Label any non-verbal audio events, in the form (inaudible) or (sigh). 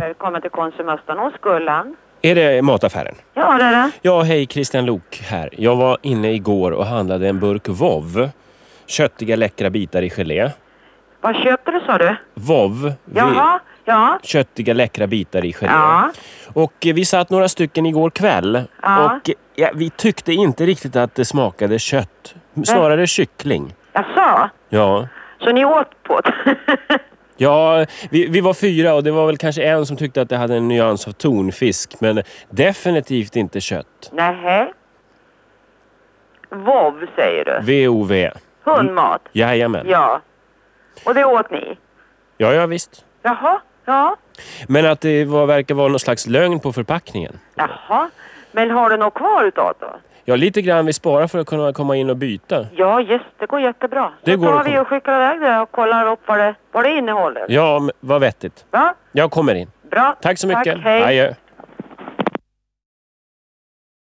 Välkommen till Konsum Östanås, Gullan. Är det mataffären? Ja, det är det. Ja, hej Christian Lok här. Jag var inne igår och handlade en burk vov. Köttiga läckra bitar i gelé. Vad köpte du sa du? Vov. Jaha, ja. Köttiga läckra bitar i gelé. Ja. Och eh, vi satt några stycken igår kväll. Ja. Och ja, vi tyckte inte riktigt att det smakade kött. Snarare kyckling. Jaså? Ja. Så ni åt på det? (laughs) Ja, vi, vi var fyra och det var väl kanske en som tyckte att det hade en nyans av tonfisk. Men definitivt inte kött. Nähä. Vov säger du? V-O-V. Hundmat? Jajamän. Ja. Och det åt ni? Ja, ja visst. Jaha, ja. Men att det var, verkar vara någon slags lögn på förpackningen. Jaha. Men har du något kvar utav då? Ja, lite grann vi sparar för att kunna komma in och byta. Ja, just det går jättebra. Det Så går tar att vi komma. och skickar iväg det och kollar upp vad det, vad det innehåller. Ja, men vad vettigt. Va? Jag kommer in. Bra. Tack så mycket. Tack, hej. Adjö.